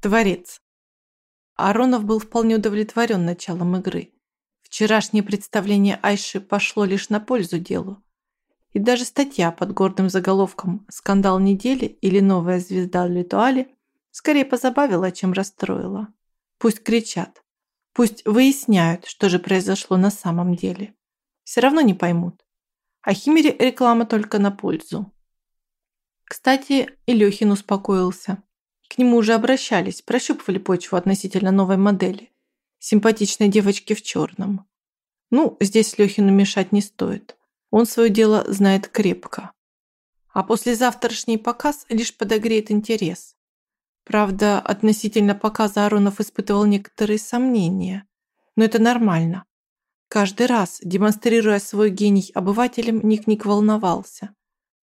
Творец. Аронов был вполне удовлетворен началом игры. Вчерашнее представление Айши пошло лишь на пользу делу. И даже статья под гордым заголовком «Скандал недели» или «Новая звезда Литуали» скорее позабавила, чем расстроила. Пусть кричат. Пусть выясняют, что же произошло на самом деле. Все равно не поймут. А Химере реклама только на пользу. Кстати, и Лёхин успокоился. К нему уже обращались, прощупывали почву относительно новой модели. Симпатичной девочки в черном. Ну, здесь Лёхину мешать не стоит. Он свое дело знает крепко. А послезавтрашний показ лишь подогреет интерес. Правда, относительно показа Аронов испытывал некоторые сомнения. Но это нормально. Каждый раз, демонстрируя свой гений обывателям, Ник-Ник волновался.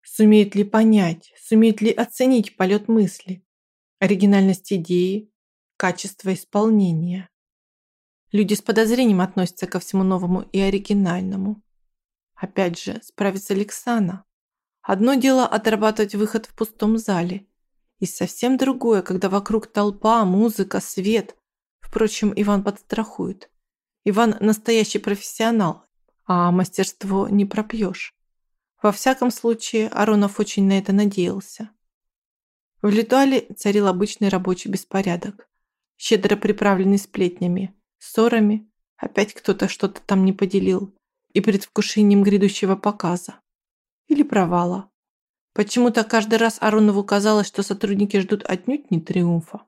Сумеет ли понять, сумеет ли оценить полет мысли, оригинальность идеи, качество исполнения. Люди с подозрением относятся ко всему новому и оригинальному. Опять же, справится Александра. Одно дело отрабатывать выход в пустом зале, и совсем другое, когда вокруг толпа, музыка, свет. Впрочем, Иван подстрахует. Иван настоящий профессионал, а мастерство не пропьешь. Во всяком случае, Аронов очень на это надеялся. В Литуале царил обычный рабочий беспорядок, щедро приправленный сплетнями, ссорами, опять кто-то что-то там не поделил, и предвкушением грядущего показа. Или провала. Почему-то каждый раз Аронову казалось, что сотрудники ждут отнюдь не триумфа.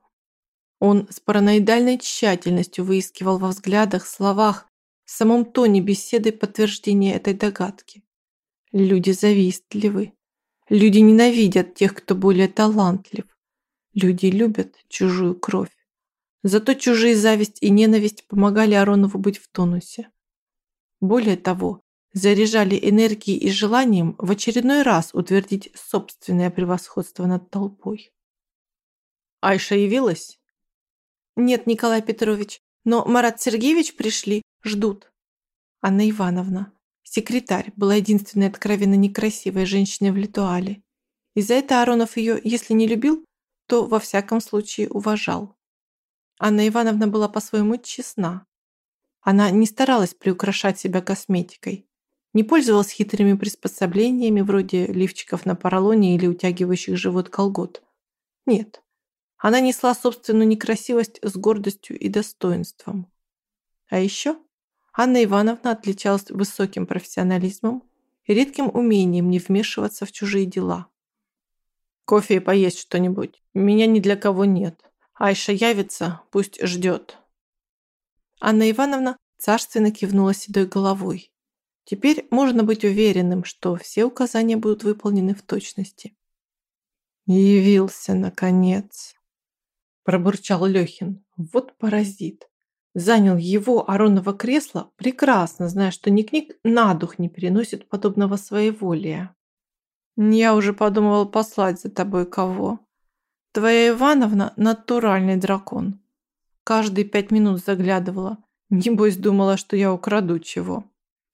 Он с параноидальной тщательностью выискивал во взглядах, словах, в самом тоне беседы подтверждение этой догадки. Люди завистливы. Люди ненавидят тех, кто более талантлив. Люди любят чужую кровь. Зато чужие зависть и ненависть помогали Аронову быть в тонусе. Более того, заряжали энергией и желанием в очередной раз утвердить собственное превосходство над толпой. Айша явилась? Нет, Николай Петрович, но Марат Сергеевич пришли, ждут. Анна Ивановна, секретарь, была единственной откровенно некрасивой женщиной в Литуале. И за это Аронов ее, если не любил, то во всяком случае уважал. Анна Ивановна была по-своему честна. Она не старалась приукрашать себя косметикой, не пользовалась хитрыми приспособлениями вроде лифчиков на поролоне или утягивающих живот колгот. Нет, она несла собственную некрасивость с гордостью и достоинством. А еще Анна Ивановна отличалась высоким профессионализмом и редким умением не вмешиваться в чужие дела. «Кофе и поесть что-нибудь. Меня ни для кого нет. Айша явится, пусть ждет». Анна Ивановна царственно кивнула седой головой. Теперь можно быть уверенным, что все указания будут выполнены в точности. «Явился, наконец!» Пробурчал Лехин. Вот паразит. Занял его Аронова кресло, прекрасно зная, что Ник-Ник на дух не переносит подобного своеволия. Я уже подумывал послать за тобой кого. Твоя Ивановна – натуральный дракон. Каждые пять минут заглядывала. Небось, думала, что я украду чего.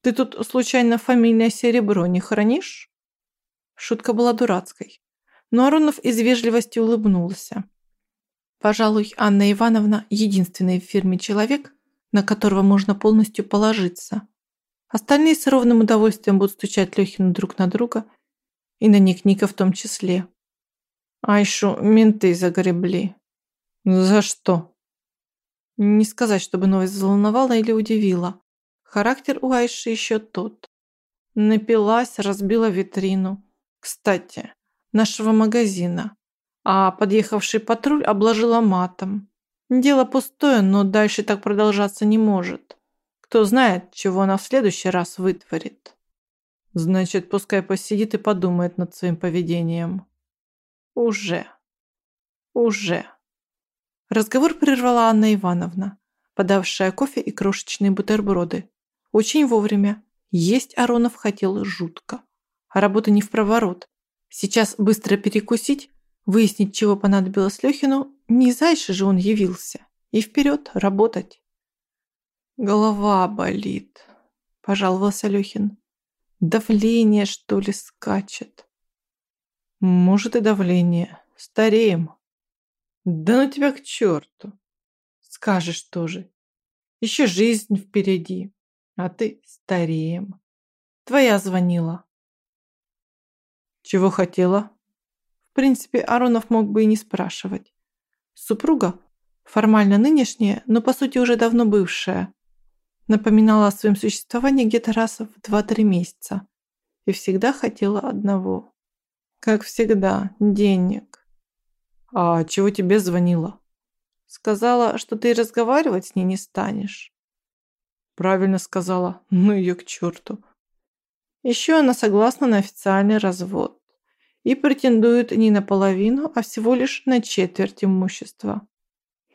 Ты тут случайно фамильное серебро не хранишь? Шутка была дурацкой. Но Аронов из вежливости улыбнулся. Пожалуй, Анна Ивановна – единственный в фирме человек, на которого можно полностью положиться. Остальные с ровным удовольствием будут стучать Лехину друг на друга, и на них Ника в том числе. Айшу менты загребли. За что? Не сказать, чтобы новость взволновала или удивила. Характер у Айши еще тот. Напилась, разбила витрину. Кстати, нашего магазина а подъехавший патруль обложила матом. Дело пустое, но дальше так продолжаться не может. Кто знает, чего она в следующий раз вытворит. Значит, пускай посидит и подумает над своим поведением. Уже. Уже. Разговор прервала Анна Ивановна, подавшая кофе и крошечные бутерброды. Очень вовремя. Есть Аронов хотел жутко. А работа не в проворот. Сейчас быстро перекусить, Выяснить, чего понадобилось Лехину, не зайше же он явился. И вперед, работать. Голова болит, пожаловался Лехин. Давление, что ли, скачет? Может и давление. Стареем. Да ну тебя к черту. Скажешь тоже. Еще жизнь впереди, а ты стареем. Твоя звонила. Чего хотела? В принципе, Аронов мог бы и не спрашивать. Супруга, формально нынешняя, но по сути уже давно бывшая, напоминала о своем существовании где-то раз в 2-3 месяца и всегда хотела одного. Как всегда, денег. А чего тебе звонила? Сказала, что ты разговаривать с ней не станешь. Правильно сказала. Ну ее к черту. Еще она согласна на официальный развод и претендует не на половину, а всего лишь на четверть имущества.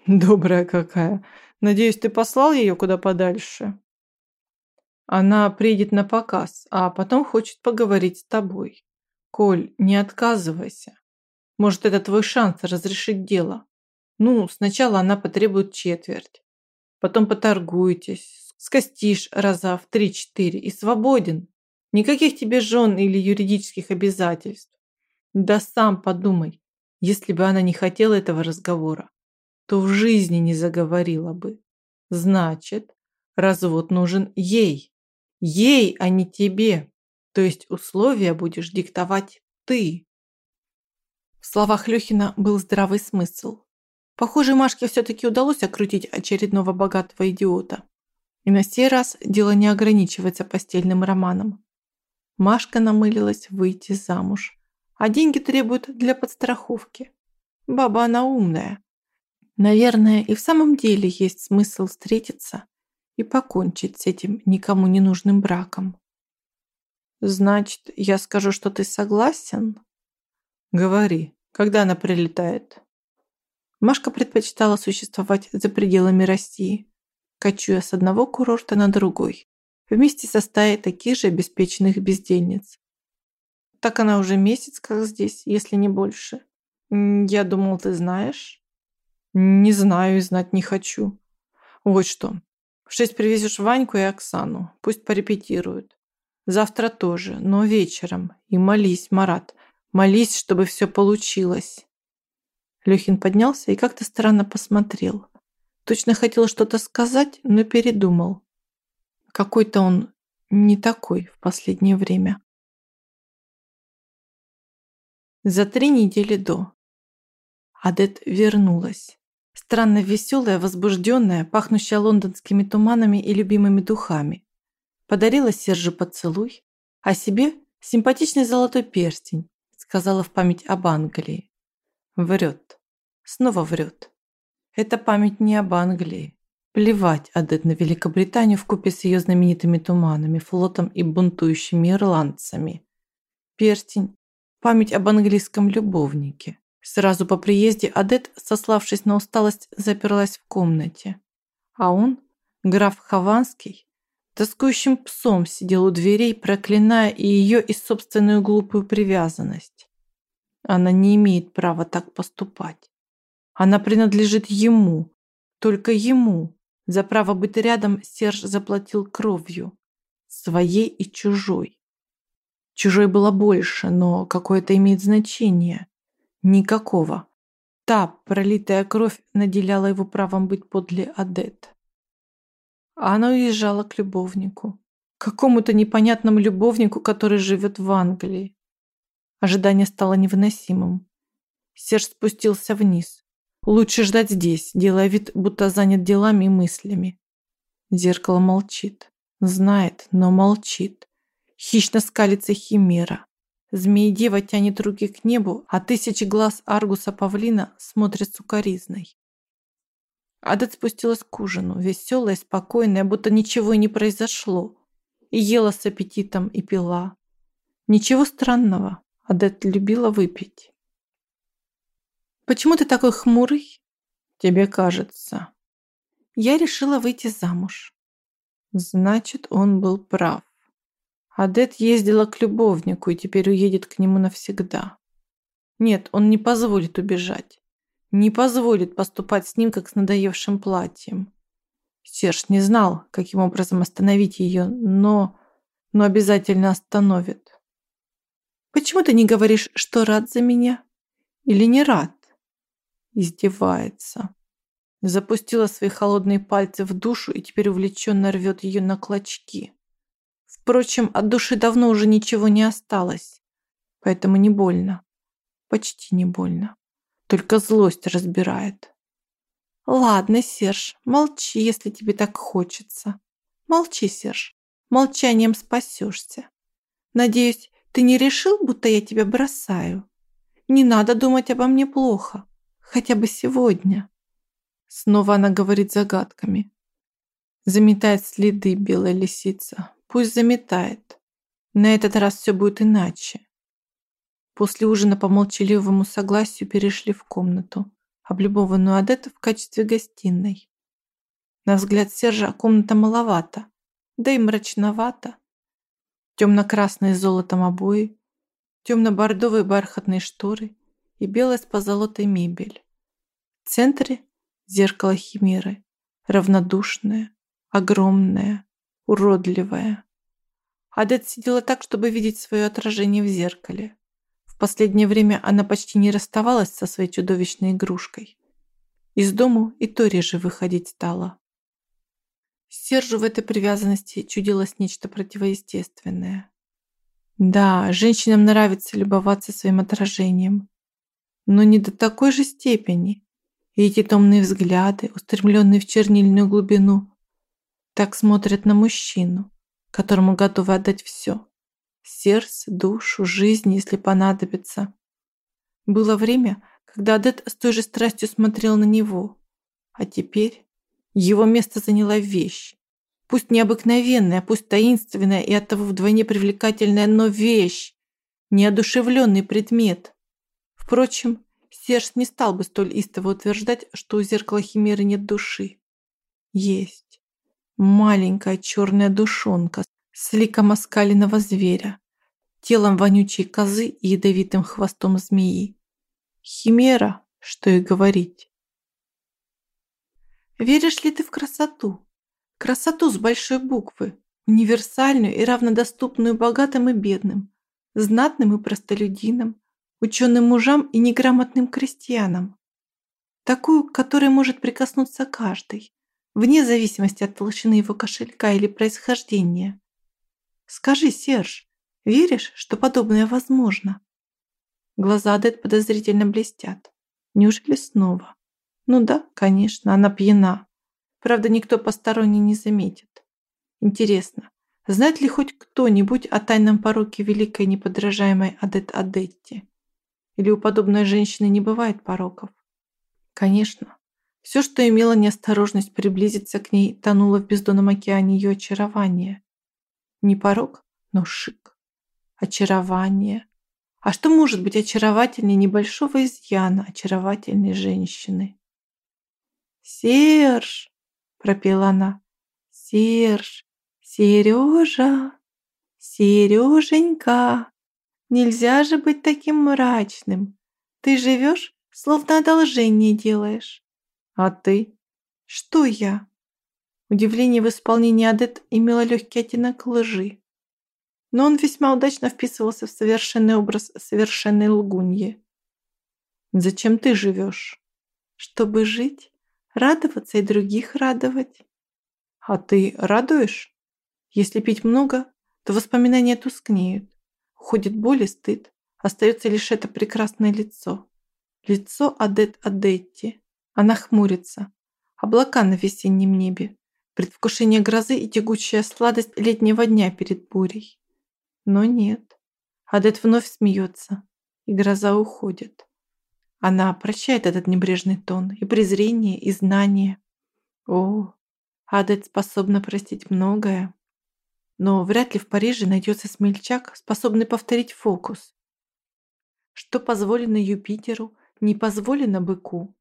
Добрая какая. Надеюсь, ты послал ее куда подальше? Она приедет на показ, а потом хочет поговорить с тобой. Коль, не отказывайся. Может, это твой шанс разрешить дело. Ну, сначала она потребует четверть. Потом поторгуетесь, скостишь раза в три-четыре и свободен. Никаких тебе жен или юридических обязательств. Да сам подумай, если бы она не хотела этого разговора, то в жизни не заговорила бы. Значит, развод нужен ей. Ей, а не тебе. То есть условия будешь диктовать ты. В словах Лёхина был здравый смысл. Похоже, Машке все-таки удалось окрутить очередного богатого идиота. И на сей раз дело не ограничивается постельным романом. Машка намылилась выйти замуж, а деньги требуют для подстраховки. Баба она умная. Наверное, и в самом деле есть смысл встретиться и покончить с этим никому не нужным браком. Значит, я скажу, что ты согласен? Говори, когда она прилетает? Машка предпочитала существовать за пределами России, кочуя с одного курорта на другой, вместе со стаей таких же обеспеченных бездельниц. Так она уже месяц как здесь, если не больше. Я думал, ты знаешь. Не знаю и знать не хочу. Вот что. В шесть привезешь Ваньку и Оксану. Пусть порепетируют. Завтра тоже, но вечером. И молись, Марат. Молись, чтобы все получилось. Лёхин поднялся и как-то странно посмотрел. Точно хотел что-то сказать, но передумал. Какой-то он не такой в последнее время. За три недели до. Адет вернулась. Странно веселая, возбужденная, пахнущая лондонскими туманами и любимыми духами. Подарила Сержу поцелуй, а себе симпатичный золотой перстень, сказала в память об Англии. Врет. Снова врет. Это память не об Англии. Плевать Адет на Великобританию вкупе с ее знаменитыми туманами, флотом и бунтующими ирландцами. Перстень – память об английском любовнике. Сразу по приезде Адет, сославшись на усталость, заперлась в комнате. А он, граф Хованский, тоскующим псом сидел у дверей, проклиная и ее, и собственную глупую привязанность. Она не имеет права так поступать. Она принадлежит ему, только ему, за право быть рядом Серж заплатил кровью, своей и чужой. Чужой было больше, но какое-то имеет значение. Никакого. Та пролитая кровь наделяла его правом быть подле Адет. Она уезжала к любовнику. Какому-то непонятному любовнику, который живет в Англии. Ожидание стало невыносимым. Серж спустился вниз. Лучше ждать здесь, делая вид, будто занят делами и мыслями. Зеркало молчит. Знает, но молчит. Хищно скалится химера. Змеи-дева тянет руки к небу, а тысячи глаз Аргуса-павлина смотрят сукоризной. Адет спустилась к ужину, веселая, спокойная, будто ничего и не произошло. И ела с аппетитом, и пила. Ничего странного. Адет любила выпить. Почему ты такой хмурый? Тебе кажется. Я решила выйти замуж. Значит, он был прав. Адет ездила к любовнику и теперь уедет к нему навсегда. Нет, он не позволит убежать. Не позволит поступать с ним, как с надоевшим платьем. Серж не знал, каким образом остановить ее, но... но обязательно остановит. Почему ты не говоришь, что рад за меня? Или не рад? Издевается. Запустила свои холодные пальцы в душу и теперь увлеченно рвет ее на клочки. Впрочем, от души давно уже ничего не осталось, поэтому не больно. Почти не больно. Только злость разбирает. Ладно, Серж, молчи, если тебе так хочется. Молчи, Серж. Молчанием спасешься. Надеюсь, ты не решил, будто я тебя бросаю? Не надо думать обо мне плохо. Хотя бы сегодня. Снова она говорит загадками. Заметает следы белая лисица. Пусть заметает. На этот раз все будет иначе. После ужина по молчаливому согласию перешли в комнату, облюбованную Адетта в качестве гостиной. На взгляд Сержа комната маловато, да и мрачновато. Темно-красные с золотом обои, темно-бордовые бархатные шторы и белая с позолотой мебель. В центре зеркало химеры, равнодушное, огромное, уродливое. Адет сидела так, чтобы видеть свое отражение в зеркале. В последнее время она почти не расставалась со своей чудовищной игрушкой. Из дому и то реже выходить стала. Сержу в этой привязанности чудилось нечто противоестественное. Да, женщинам нравится любоваться своим отражением, но не до такой же степени. И эти томные взгляды, устремленные в чернильную глубину, так смотрят на мужчину, которому готовы отдать все сердце, душу, жизнь, если понадобится. Было время, когда Адет с той же страстью смотрел на него. А теперь его место заняла вещь. Пусть необыкновенная, пусть таинственная и оттого вдвойне привлекательная, но вещь. Неодушевленный предмет. Впрочем, Серж не стал бы столь истово утверждать, что у зеркала Химеры нет души. Есть. Маленькая черная душонка с ликом оскаленного зверя, телом вонючей козы и ядовитым хвостом змеи. Химера, что и говорить. Веришь ли ты в красоту? Красоту с большой буквы, универсальную и равнодоступную богатым и бедным, знатным и простолюдинам, ученым мужам и неграмотным крестьянам. Такую, к которой может прикоснуться каждый, вне зависимости от толщины его кошелька или происхождения. Скажи, Серж, веришь, что подобное возможно? Глаза Адет подозрительно блестят. Неужели снова? Ну да, конечно, она пьяна. Правда, никто посторонний не заметит. Интересно, знает ли хоть кто-нибудь о тайном пороке великой неподражаемой Адет Адетти? Или у подобной женщины не бывает пороков? Конечно, все, что имело неосторожность приблизиться к ней, тонуло в бездонном океане ее очарования. Не порог, но шик. Очарование. А что может быть очаровательнее небольшого изъяна очаровательной женщины? «Серж!» – пропела она. «Серж! Сережа! Сереженька! Нельзя же быть таким мрачным. Ты живешь, словно одолжение делаешь. А ты? Что я? Удивление в исполнении Адет имело легкий оттенок лжи. Но он весьма удачно вписывался в совершенный образ совершенной лгуньи. «Зачем ты живешь?» «Чтобы жить, радоваться и других радовать». «А ты радуешь?» «Если пить много, то воспоминания тускнеют. Уходит боль и стыд. Остается лишь это прекрасное лицо. Лицо Адет Адетти. Она хмурится. Облака на весеннем небе предвкушение грозы и тягучая сладость летнего дня перед бурей. Но нет. Адет вновь смеется, и гроза уходит. Она прощает этот небрежный тон и презрение, и знание. О, Адет способна простить многое. Но вряд ли в Париже найдется смельчак, способный повторить фокус. Что позволено Юпитеру, не позволено быку.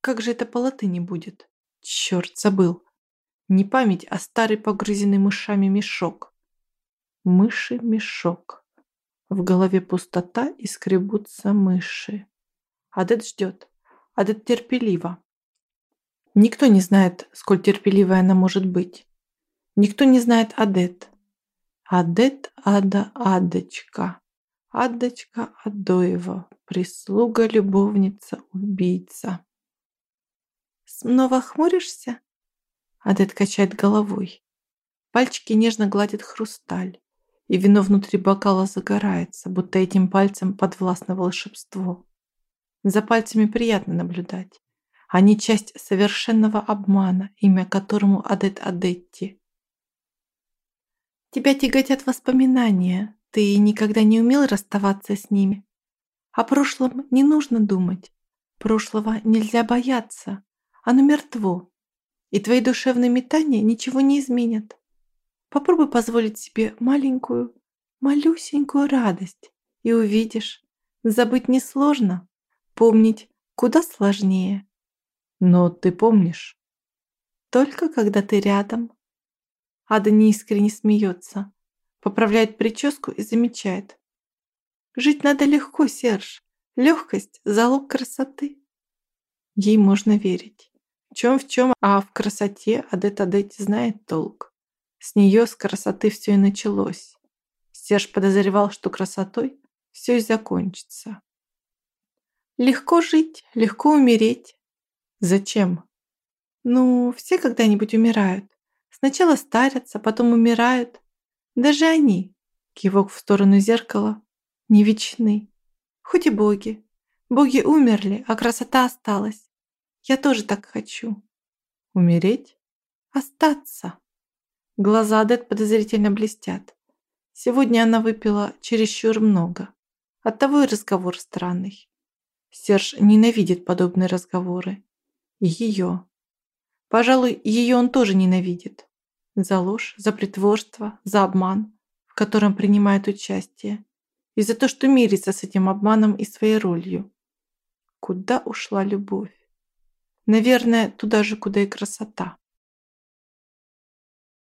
Как же это по латыни будет? Черт, забыл. Не память, а старый погрызенный мышами мешок. Мыши-мешок. В голове пустота и скребутся мыши. Адет ждет. Адет терпелива. Никто не знает, сколь терпеливая она может быть. Никто не знает Адет. Адет Ада Адочка. Адочка Адоева. Прислуга, любовница, убийца. Снова хмуришься?» Адет качает головой. Пальчики нежно гладят хрусталь, и вино внутри бокала загорается, будто этим пальцем подвластно волшебство. За пальцами приятно наблюдать. Они часть совершенного обмана, имя которому Адет Адетти. Тебя тяготят воспоминания. Ты никогда не умел расставаться с ними. О прошлом не нужно думать. Прошлого нельзя бояться. Оно мертво. И твои душевные метания ничего не изменят. Попробуй позволить себе маленькую, малюсенькую радость, и увидишь, забыть несложно, помнить куда сложнее. Но ты помнишь? Только когда ты рядом. Ада неискренне смеется, поправляет прическу и замечает. Жить надо легко, Серж. Легкость – залог красоты. Ей можно верить. Чем в чем, а в красоте Адет Адетти знает толк. С нее, с красоты все и началось. Серж подозревал, что красотой все и закончится. Легко жить, легко умереть. Зачем? Ну, все когда-нибудь умирают. Сначала старятся, потом умирают. Даже они, кивок в сторону зеркала, не вечны. Хоть и боги. Боги умерли, а красота осталась. Я тоже так хочу. Умереть? Остаться. Глаза Адет подозрительно блестят. Сегодня она выпила чересчур много. Оттого и разговор странный. Серж ненавидит подобные разговоры. И ее. Пожалуй, ее он тоже ненавидит. За ложь, за притворство, за обман, в котором принимает участие и за то, что мирится с этим обманом и своей ролью. Куда ушла любовь? Наверное, туда же, куда и красота.